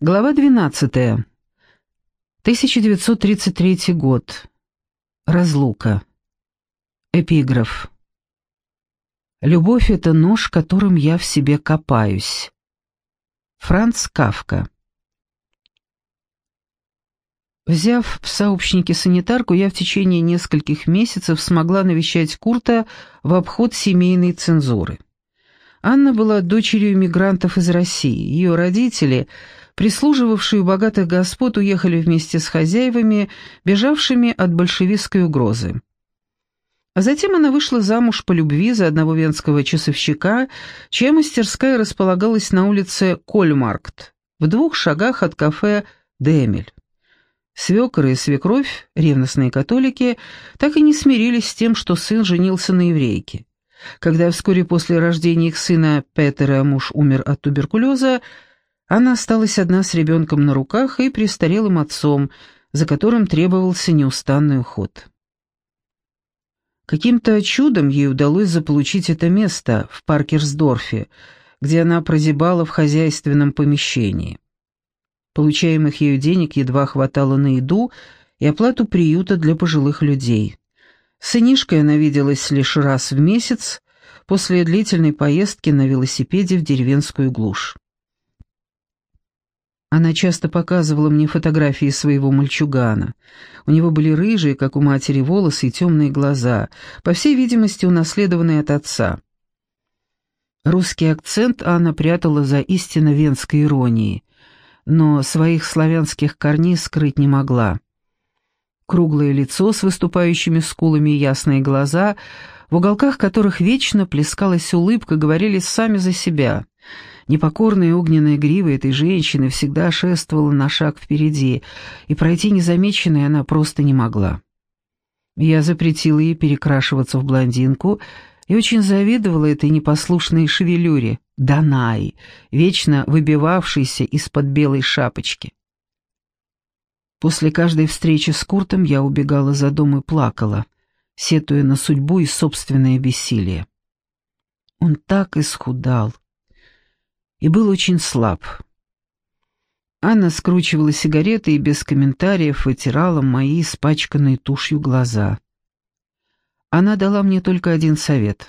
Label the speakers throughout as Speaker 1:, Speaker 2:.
Speaker 1: Глава 12. 1933 год. Разлука. Эпиграф. «Любовь — это нож, которым я в себе копаюсь». Франц Кавка. Взяв в сообщники санитарку, я в течение нескольких месяцев смогла навещать Курта в обход семейной цензуры. Анна была дочерью мигрантов из России. Ее родители — прислуживавшие у богатых господ, уехали вместе с хозяевами, бежавшими от большевистской угрозы. А затем она вышла замуж по любви за одного венского часовщика, чья мастерская располагалась на улице Кольмаркт, в двух шагах от кафе «Демель». Свекор и свекровь, ревностные католики, так и не смирились с тем, что сын женился на еврейке. Когда вскоре после рождения их сына Петера муж умер от туберкулеза, она осталась одна с ребенком на руках и престарелым отцом, за которым требовался неустанный уход. Каким-то чудом ей удалось заполучить это место в Паркерсдорфе, где она прозябала в хозяйственном помещении. Получаемых ею денег едва хватало на еду и оплату приюта для пожилых людей. Сынишкой она виделась лишь раз в месяц после длительной поездки на велосипеде в деревенскую глушь. Она часто показывала мне фотографии своего мальчугана. У него были рыжие, как у матери, волосы и темные глаза, по всей видимости, унаследованные от отца. Русский акцент Анна прятала за истинно венской иронией, но своих славянских корней скрыть не могла. Круглое лицо с выступающими скулами и ясные глаза, в уголках которых вечно плескалась улыбка, говорили сами за себя — Непокорная огненная грива этой женщины всегда шествовала на шаг впереди, и пройти незамеченной она просто не могла. Я запретила ей перекрашиваться в блондинку и очень завидовала этой непослушной шевелюре, Данай, вечно выбивавшейся из-под белой шапочки. После каждой встречи с Куртом я убегала за дом и плакала, сетуя на судьбу и собственное бессилие. Он так исхудал, и был очень слаб. Анна скручивала сигареты и без комментариев вытирала мои испачканные тушью глаза. Она дала мне только один совет.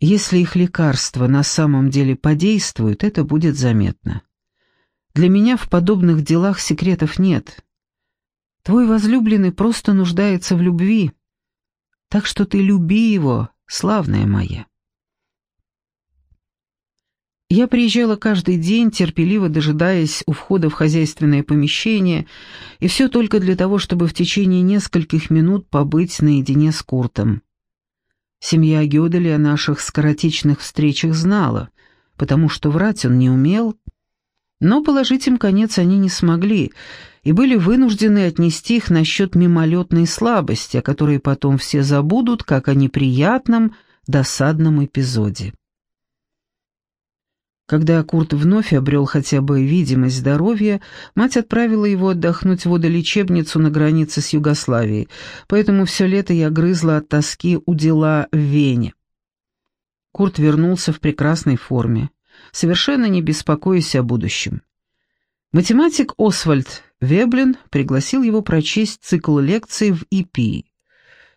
Speaker 1: Если их лекарства на самом деле подействуют, это будет заметно. Для меня в подобных делах секретов нет. Твой возлюбленный просто нуждается в любви, так что ты люби его, славная моя. Я приезжала каждый день, терпеливо дожидаясь у входа в хозяйственное помещение, и все только для того, чтобы в течение нескольких минут побыть наедине с Куртом. Семья Гёдели о наших скоротечных встречах знала, потому что врать он не умел, но положить им конец они не смогли и были вынуждены отнести их насчет мимолетной слабости, о которой потом все забудут, как о неприятном, досадном эпизоде. Когда Курт вновь обрел хотя бы видимость здоровья, мать отправила его отдохнуть в водолечебницу на границе с Югославией, поэтому все лето я грызла от тоски у дела в Вене. Курт вернулся в прекрасной форме, совершенно не беспокоясь о будущем. Математик Освальд Веблин пригласил его прочесть цикл лекций в ИПИ.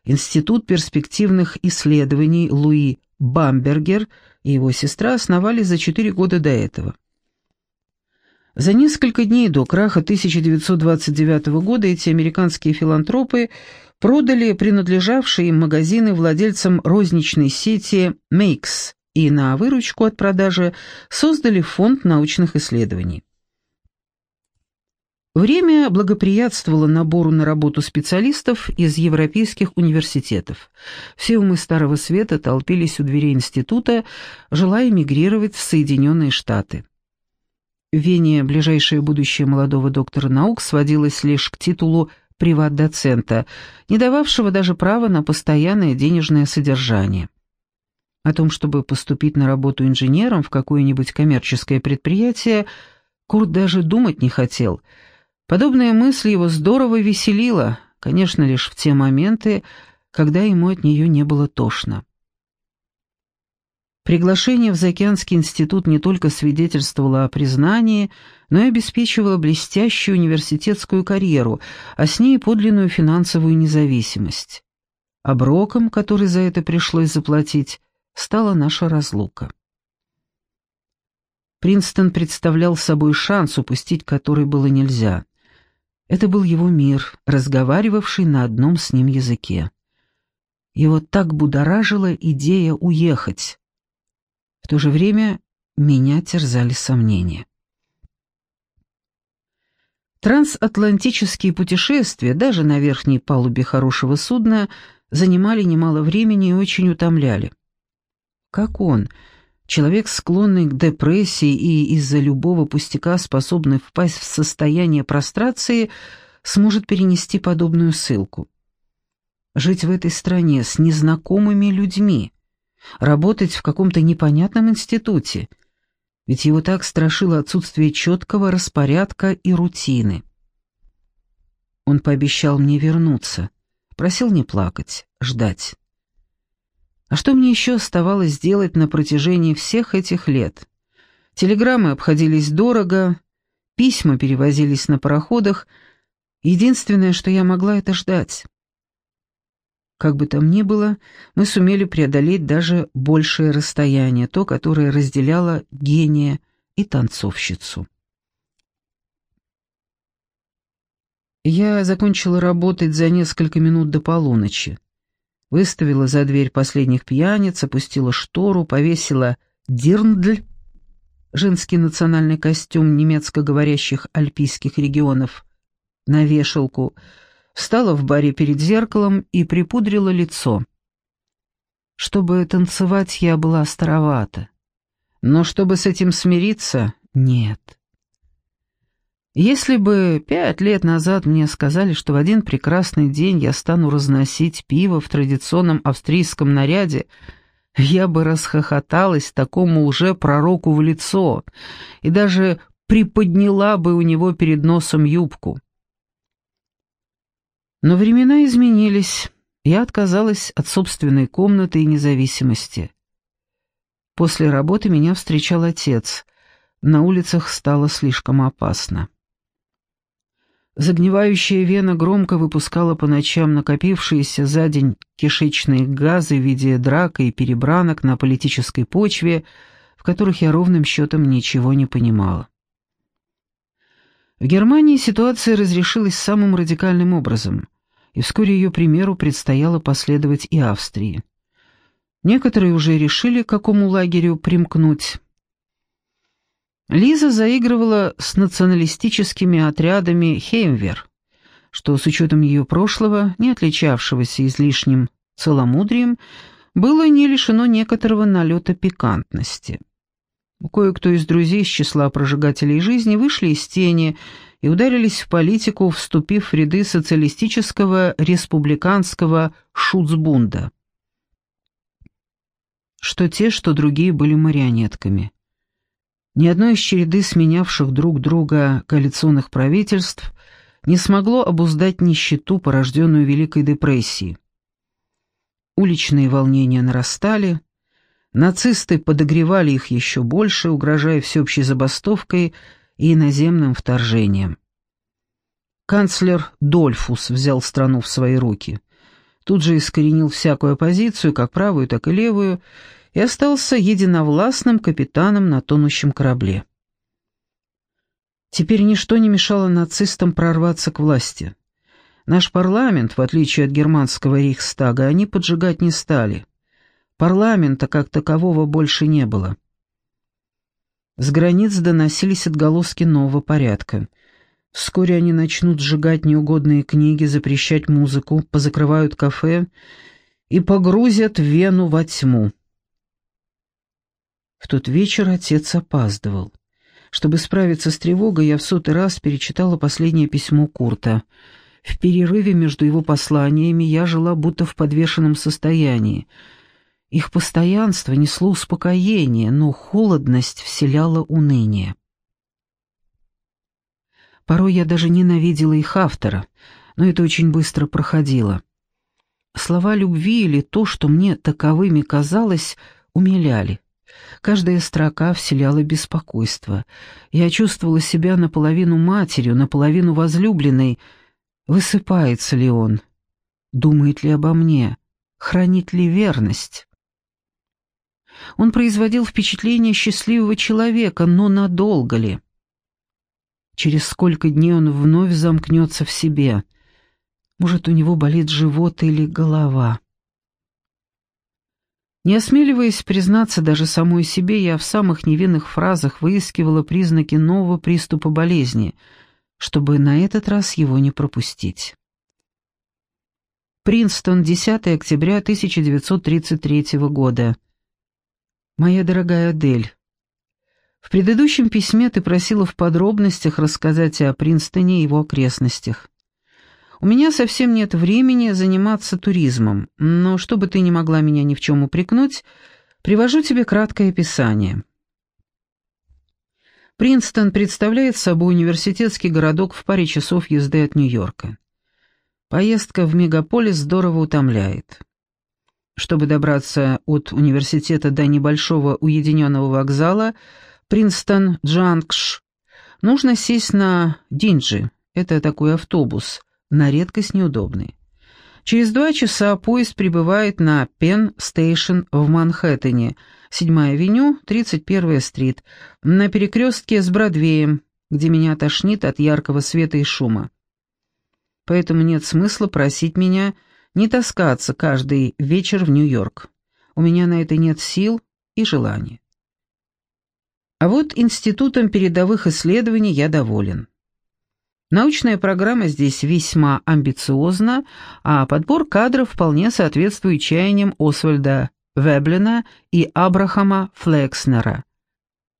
Speaker 1: Институт перспективных исследований Луи Бамбергер и его сестра основали за четыре года до этого. За несколько дней до краха 1929 года эти американские филантропы продали принадлежавшие им магазины владельцам розничной сети Makes и на выручку от продажи создали фонд научных исследований. Время благоприятствовало набору на работу специалистов из европейских университетов. Все умы Старого Света толпились у дверей института, желая мигрировать в Соединенные Штаты. В Вене ближайшее будущее молодого доктора наук сводилось лишь к титулу приват-доцента, не дававшего даже права на постоянное денежное содержание. О том, чтобы поступить на работу инженером в какое-нибудь коммерческое предприятие, Курт даже думать не хотел – Подобная мысль его здорово веселила, конечно, лишь в те моменты, когда ему от нее не было тошно. Приглашение в Заокеанский институт не только свидетельствовало о признании, но и обеспечивало блестящую университетскую карьеру, а с ней подлинную финансовую независимость. Оброком, который за это пришлось заплатить, стала наша разлука. Принстон представлял собой шанс, упустить который было нельзя. Это был его мир, разговаривавший на одном с ним языке. Его так будоражила идея уехать. В то же время меня терзали сомнения. Трансатлантические путешествия, даже на верхней палубе хорошего судна, занимали немало времени и очень утомляли. Как он, человек, склонный к депрессии и из-за любого пустяка способный впасть в состояние прострации, сможет перенести подобную ссылку? Жить в этой стране с незнакомыми людьми, работать в каком-то непонятном институте, ведь его так страшило отсутствие четкого распорядка и рутины. Он пообещал мне вернуться, просил не плакать, ждать. А что мне еще оставалось сделать на протяжении всех этих лет? Телеграммы обходились дорого, письма перевозились на пароходах. Единственное, что я могла, это ждать. Как бы там ни было, мы сумели преодолеть даже большее расстояние, то, которое разделяло гения и танцовщицу. Я закончила работать за несколько минут до полуночи. Выставила за дверь последних пьяниц, опустила штору, повесила дирндль, женский национальный костюм немецко говорящих альпийских регионов, на вешалку — встала в баре перед зеркалом и припудрила лицо. Чтобы танцевать, я была старовата. Но чтобы с этим смириться, нет. Если бы пять лет назад мне сказали, что в один прекрасный день я стану разносить пиво в традиционном австрийском наряде, я бы расхохоталась такому уже пророку в лицо и даже приподняла бы у него перед носом юбку. Но времена изменились, я отказалась от собственной комнаты и независимости. После работы меня встречал отец. На улицах стало слишком опасно. Загнивающая вена громко выпускала по ночам накопившиеся за день кишечные газы в виде драк и перебранок на политической почве, в которых я ровным счетом ничего не понимала. В Германии ситуация разрешилась самым радикальным образом, и вскоре ее примеру предстояло последовать и Австрии. Некоторые уже решили, к какому лагерю примкнуть. Лиза заигрывала с националистическими отрядами Хеймвер, что с учетом ее прошлого, не отличавшегося излишним целомудрием, было не лишено некоторого налета пикантности. Кое-кто из друзей из числа прожигателей жизни вышли из тени и ударились в политику, вступив в ряды социалистического республиканского шуцбунда. Что те, что другие были марионетками. Ни одно из череды сменявших друг друга коалиционных правительств не смогло обуздать нищету, порожденную Великой депрессией. Уличные волнения нарастали, Нацисты подогревали их еще больше, угрожая всеобщей забастовкой и иноземным вторжением. Канцлер Дольфус взял страну в свои руки. Тут же искоренил всякую оппозицию, как правую, так и левую, и остался единовластным капитаном на тонущем корабле. Теперь ничто не мешало нацистам прорваться к власти. Наш парламент, в отличие от германского рейхстага, они поджигать не стали. Парламента как такового больше не было. С границ доносились отголоски нового порядка. Вскоре они начнут сжигать неугодные книги, запрещать музыку, позакрывают кафе и погрузят Вену во тьму. В тот вечер отец опаздывал. Чтобы справиться с тревогой, я в сотый раз перечитала последнее письмо Курта. В перерыве между его посланиями я жила будто в подвешенном состоянии — их постоянство несло успокоение, но холодность вселяла уныние. Порой я даже ненавидела их автора, но это очень быстро проходило. Слова любви или то, что мне таковыми казалось, умиляли. Каждая строка вселяла беспокойство. Я чувствовала себя наполовину матерью, наполовину возлюбленной. Высыпается ли он? Думает ли обо мне? Хранит ли верность? Он производил впечатление счастливого человека, но надолго ли? Через сколько дней он вновь замкнется в себе? Может, у него болит живот или голова? Не осмеливаясь признаться даже самой себе, я в самых невинных фразах выискивала признаки нового приступа болезни, чтобы на этот раз его не пропустить. Принстон, 10 октября 1933 года. Моя дорогая Адель, в предыдущем письме ты просила в подробностях рассказать о Принстоне и его окрестностях. У меня совсем нет времени заниматься туризмом, но чтобы ты не могла меня ни в чем упрекнуть, привожу тебе краткое описание. Принстон представляет собой университетский городок в паре часов езды от Нью-Йорка. Поездка в мегаполис здорово утомляет. Чтобы добраться от университета до небольшого уединенного вокзала Принстон Джанкш, нужно сесть на Динджи, это такой автобус, на редкость неудобный. Через два часа поезд прибывает на Пен-стейшн в Манхэттене, 7-я авеню, 31-я стрит, на перекрестке с Бродвеем, где меня тошнит от яркого света и шума. Поэтому нет смысла просить меня не таскаться каждый вечер в Нью-Йорк. У меня на это нет сил и желания. А вот институтом передовых исследований я доволен. Научная программа здесь весьма амбициозна, а подбор кадров вполне соответствует чаяниям Освальда Веблина и Абрахама Флекснера,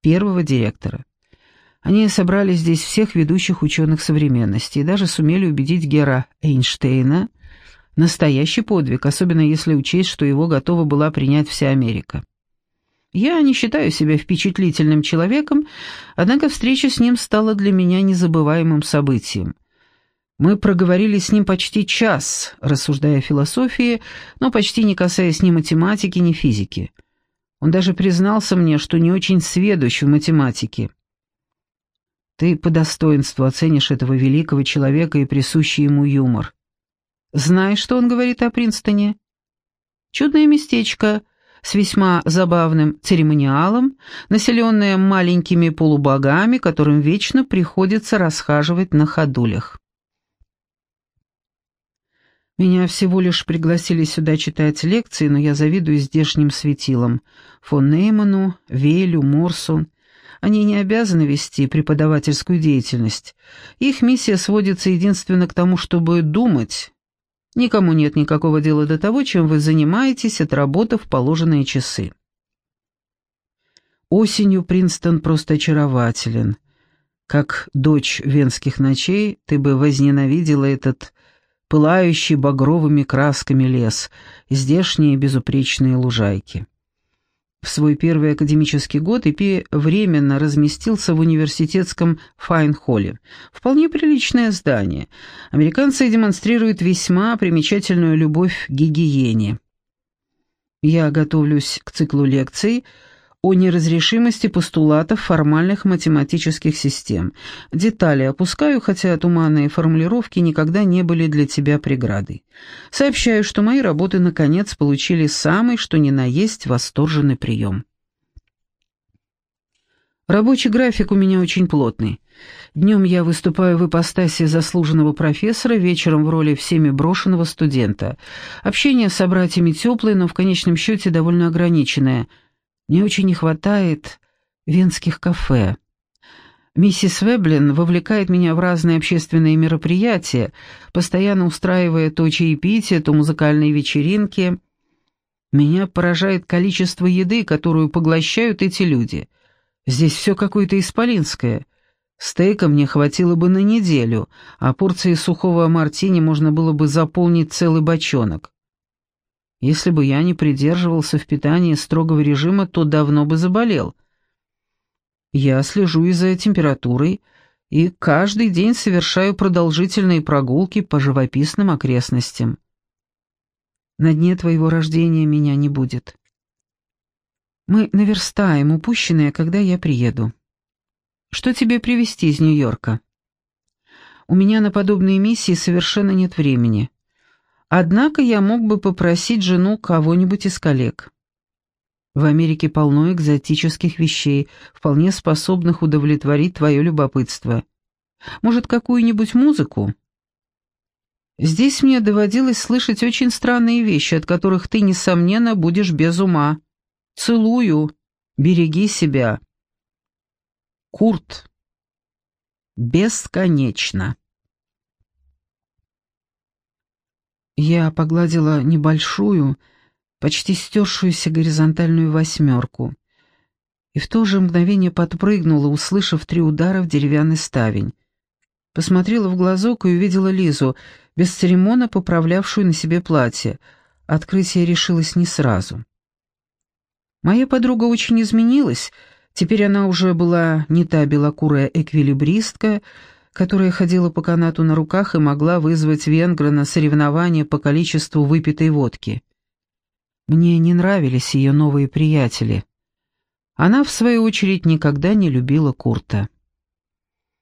Speaker 1: первого директора. Они собрали здесь всех ведущих ученых современности и даже сумели убедить Гера Эйнштейна. Настоящий подвиг, особенно если учесть, что его готова была принять вся Америка. Я не считаю себя впечатлительным человеком, однако встреча с ним стала для меня незабываемым событием. Мы проговорили с ним почти час, рассуждая о философии, но почти не касаясь ни математики, ни физики. Он даже признался мне, что не очень сведущ в математике. Ты по достоинству оценишь этого великого человека и присущий ему юмор. Знаешь, что он говорит о Принстоне? Чудное местечко — с весьма забавным церемониалом, населенная маленькими полубогами, которым вечно приходится расхаживать на ходулях. Меня всего лишь пригласили сюда читать лекции, но я завидую здешним светилам. Фон Нейману, Велю, Морсу. Они не обязаны вести преподавательскую деятельность. Их миссия сводится единственно к тому, чтобы думать, Никому нет никакого дела до того, чем вы занимаетесь, отработав положенные часы. Осенью Принстон просто очарователен. Как дочь венских ночей, ты бы возненавидела этот пылающий багровыми красками лес, здешние безупречные лужайки. В свой первый академический год Ипи временно разместился в университетском Файн-холле. Вполне приличное здание. Американцы демонстрируют весьма примечательную любовь к гигиене. Я готовлюсь к циклу лекций – о неразрешимости постулатов формальных математических систем. Детали опускаю, хотя туманные формулировки никогда не были для тебя преградой. Сообщаю, что мои работы наконец получили самый, что ни на есть, восторженный прием. Рабочий график у меня очень плотный. Днем я выступаю в ипостаси заслуженного профессора, вечером в роли всеми брошенного студента. Общение с собратьями теплое, но в конечном счете довольно ограниченное – мне очень не хватает венских кафе. Миссис Веблин вовлекает меня в разные общественные мероприятия, постоянно устраивая то чаепитие, то музыкальные вечеринки. Меня поражает количество еды, которую поглощают эти люди. Здесь все какое-то исполинское. Стейка мне хватило бы на неделю, а порции сухого мартини можно было бы заполнить целый бочонок. Если бы я не придерживался в питании строгого режима, то давно бы заболел. Я слежу и за температурой, и каждый день совершаю продолжительные прогулки по живописным окрестностям. На дне твоего рождения меня не будет. Мы наверстаем упущенное, когда я приеду. Что тебе привезти из Нью-Йорка? У меня на подобные миссии совершенно нет времени. Однако я мог бы попросить жену кого-нибудь из коллег. В Америке полно экзотических вещей, вполне способных удовлетворить твое любопытство. Может, какую-нибудь музыку? Здесь мне доводилось слышать очень странные вещи, от которых ты, несомненно, будешь без ума. Целую. Береги себя. Курт. Бесконечно. Я погладила небольшую, почти стершуюся горизонтальную восьмерку, и в то же мгновение подпрыгнула, услышав три удара в деревянный ставень. Посмотрела в глазок и увидела Лизу, без церемона поправлявшую на себе платье. Открытие решилось не сразу. Моя подруга очень изменилась, теперь она уже была не та белокурая эквилибристка, которая ходила по канату на руках и могла вызвать венгра на соревнования по количеству выпитой водки. Мне не нравились ее новые приятели. Она, в свою очередь, никогда не любила Курта.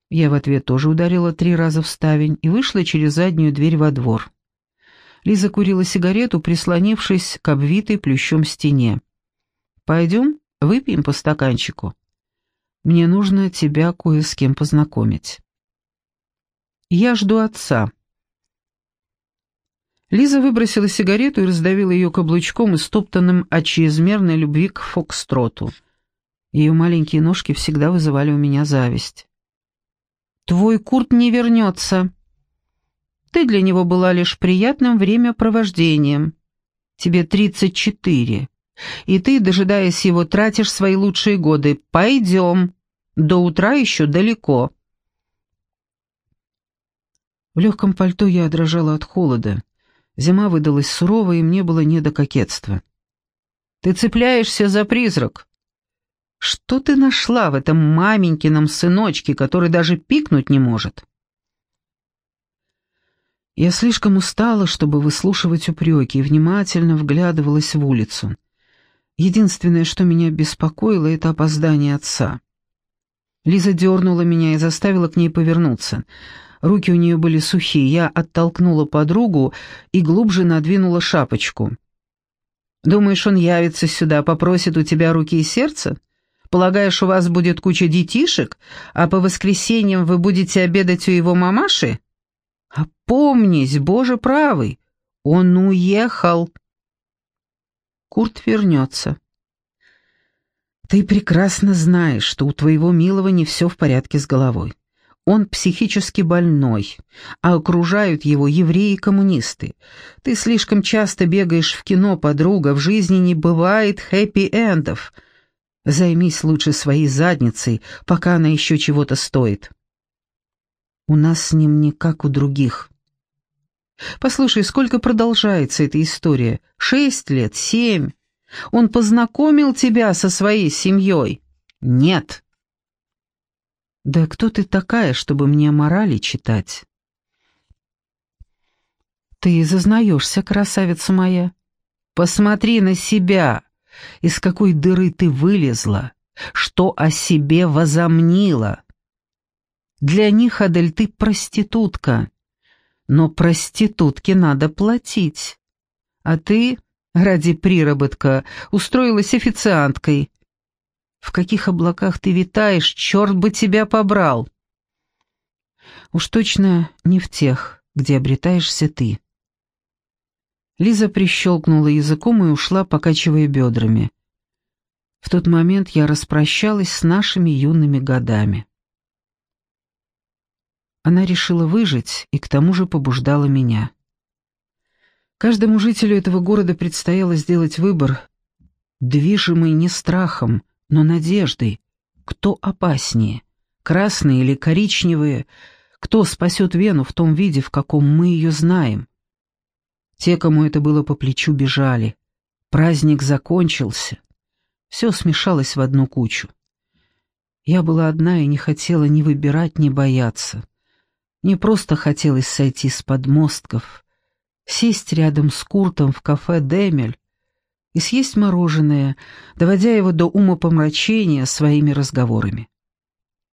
Speaker 1: Я в ответ тоже ударила три раза в ставень и вышла через заднюю дверь во двор. Лиза курила сигарету, прислонившись к обвитой плющом стене. «Пойдем, выпьем по стаканчику. Мне нужно тебя кое с кем познакомить». «Я жду отца», Лиза выбросила сигарету и раздавила ее каблучком, истоптанным от чрезмерной любви к фокстроту. Ее маленькие ножки всегда вызывали у меня зависть. «Твой Курт не вернется. Ты для него была лишь приятным времяпровождением. Тебе тридцать четыре, и ты, дожидаясь его, тратишь свои лучшие годы. Пойдем. До утра еще далеко». В легком пальто я дрожала от холода. Зима выдалась суровой, и мне было не до кокетства. «Ты цепляешься за призрак. Что ты нашла в этом маменькином сыночке, который даже пикнуть не может?» Я слишком устала, чтобы выслушивать упреки, и внимательно вглядывалась в улицу. Единственное, что меня беспокоило, это опоздание отца. Лиза дернула меня и заставила к ней повернуться — Руки у нее были сухие, я оттолкнула подругу и глубже надвинула шапочку. «Думаешь, он явится сюда, попросит у тебя руки и сердце? Полагаешь, у вас будет куча детишек, а по воскресеньям вы будете обедать у его мамаши? Опомнись, Боже правый, он уехал!» Курт вернется. «Ты прекрасно знаешь, что у твоего милого не все в порядке с головой. Он психически больной, а окружают его евреи-коммунисты. Ты слишком часто бегаешь в кино, подруга, в жизни не бывает хэппи-эндов. Займись лучше своей задницей, пока она еще чего-то стоит. У нас с ним не как у других. Послушай, сколько продолжается эта история? Шесть лет? Семь? Он познакомил тебя со своей семьей? Нет. «Да кто ты такая, чтобы мне морали читать?» «Ты зазнаешься, красавица моя. Посмотри на себя, из какой дыры ты вылезла, что о себе возомнила. Для них, Адель, ты проститутка, но проститутке надо платить, а ты...» ради приработка устроилась официанткой, в каких облаках ты витаешь, черт бы тебя побрал!» «Уж точно не в тех, где обретаешься ты». Лиза прищелкнула языком и ушла, покачивая бедрами. В тот момент я распрощалась с нашими юными годами. Она решила выжить и к тому же побуждала меня. Каждому жителю этого города предстояло сделать выбор, движимый не страхом, но надеждой. Кто опаснее, красные или коричневые? Кто спасет Вену в том виде, в каком мы ее знаем? Те, кому это было по плечу, бежали. Праздник закончился. Все смешалось в одну кучу. Я была одна и не хотела ни выбирать, ни бояться. Мне просто хотелось сойти с подмостков, сесть рядом с Куртом в кафе «Демель» и съесть мороженое, доводя его до умопомрачения своими разговорами.